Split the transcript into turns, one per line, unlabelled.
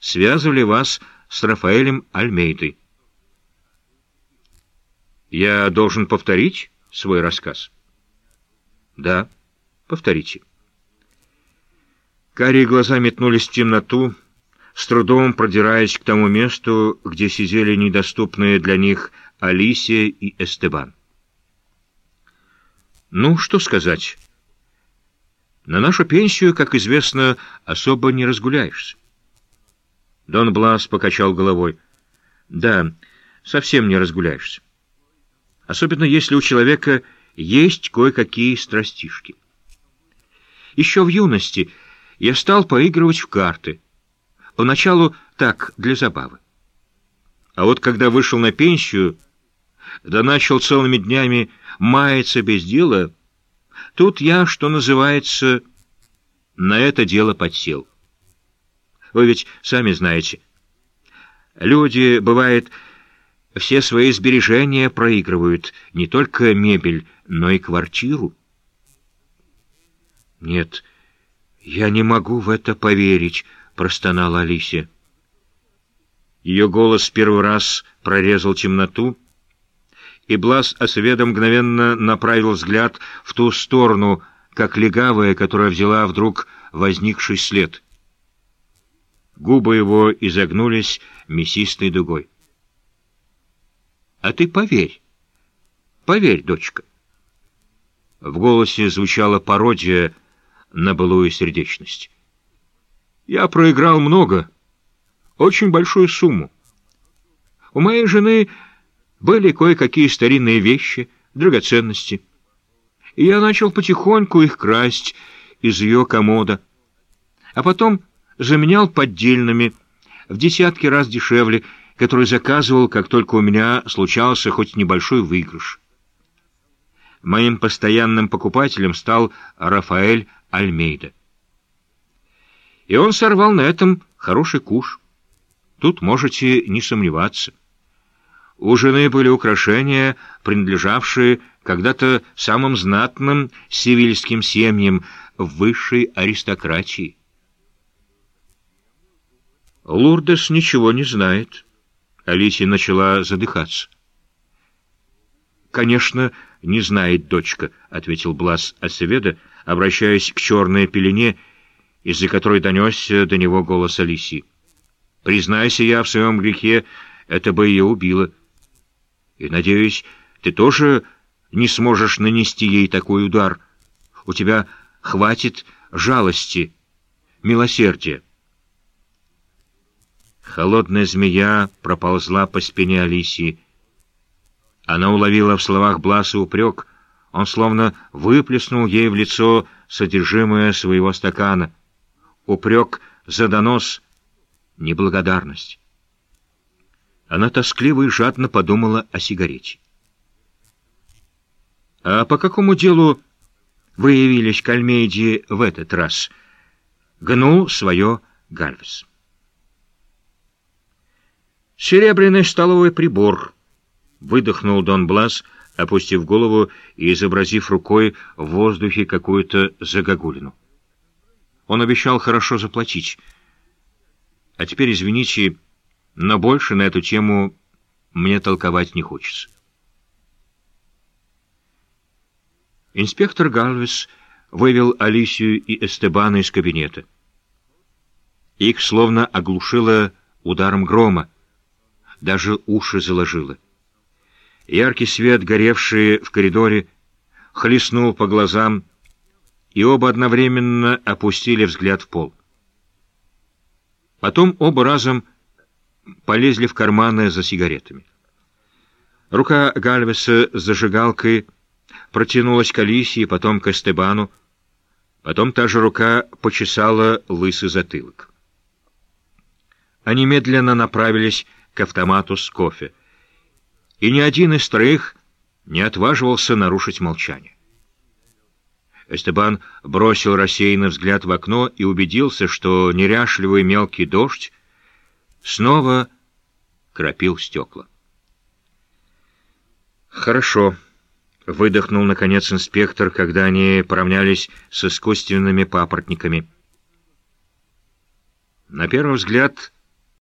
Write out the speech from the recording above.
связывали вас с Рафаэлем Альмейдой. Я должен повторить свой рассказ? Да, повторите. Карие глаза метнулись в темноту, с трудом продираясь к тому месту, где сидели недоступные для них Алисия и Эстебан. Ну, что сказать? На нашу пенсию, как известно, особо не разгуляешься. Дон Блас покачал головой. Да, совсем не разгуляешься. Особенно если у человека есть кое-какие страстишки. Еще в юности я стал поигрывать в карты. Поначалу так, для забавы. А вот когда вышел на пенсию, да начал целыми днями маяться без дела, тут я, что называется, на это дело подсел. Вы ведь сами знаете. Люди, бывает, все свои сбережения проигрывают, не только мебель, но и квартиру. Нет, я не могу в это поверить, простонала Алисия. Ее голос первый раз прорезал темноту, и Блас Осведа мгновенно направил взгляд в ту сторону, как легавая, которая взяла вдруг возникший след. Губы его изогнулись мясистой дугой. «А ты поверь, поверь, дочка». В голосе звучала пародия на былую сердечность. «Я проиграл много, очень большую сумму. У моей жены были кое-какие старинные вещи, драгоценности. И я начал потихоньку их красть из ее комода, а потом заменял поддельными, в десятки раз дешевле, который заказывал, как только у меня случался хоть небольшой выигрыш. Моим постоянным покупателем стал Рафаэль Альмейда. И он сорвал на этом хороший куш. Тут можете не сомневаться. У жены были украшения, принадлежавшие когда-то самым знатным сивильским семьям высшей аристократии. Лурдес ничего не знает. Алисия начала задыхаться. «Конечно, не знает дочка», — ответил Блас Асеведа, обращаясь к черной пелене, из-за которой донесся до него голос Алисии. «Признайся я в своем грехе, это бы ее убило. И, надеюсь, ты тоже не сможешь нанести ей такой удар. У тебя хватит жалости, милосердия». Холодная змея проползла по спине Алисии. Она уловила в словах Бласа упрек. Он словно выплеснул ей в лицо содержимое своего стакана. Упрек за донос, неблагодарность. Она тоскливо и жадно подумала о сигарете. «А по какому делу вы явились в этот раз?» Гнул свое Гальвес. «Серебряный столовый прибор», — выдохнул Дон Блас, опустив голову и изобразив рукой в воздухе какую-то загогулину. Он обещал хорошо заплатить. А теперь, извините, но больше на эту тему мне толковать не хочется. Инспектор Галвес вывел Алисию и Эстебана из кабинета. Их словно оглушило ударом грома даже уши заложило. Яркий свет, горевший в коридоре, хлестнул по глазам, и оба одновременно опустили взгляд в пол. Потом оба разом полезли в карманы за сигаретами. Рука Гальвеса с зажигалкой протянулась к Алисе потом к Эстебану, потом та же рука почесала лысый затылок. Они медленно направились к автомату с кофе. И ни один из троих не отваживался нарушить молчание. Эстебан бросил рассеянный взгляд в окно и убедился, что неряшливый мелкий дождь снова кропил стекла. «Хорошо», — выдохнул, наконец, инспектор, когда они поравнялись с искусственными папоротниками. На первый взгляд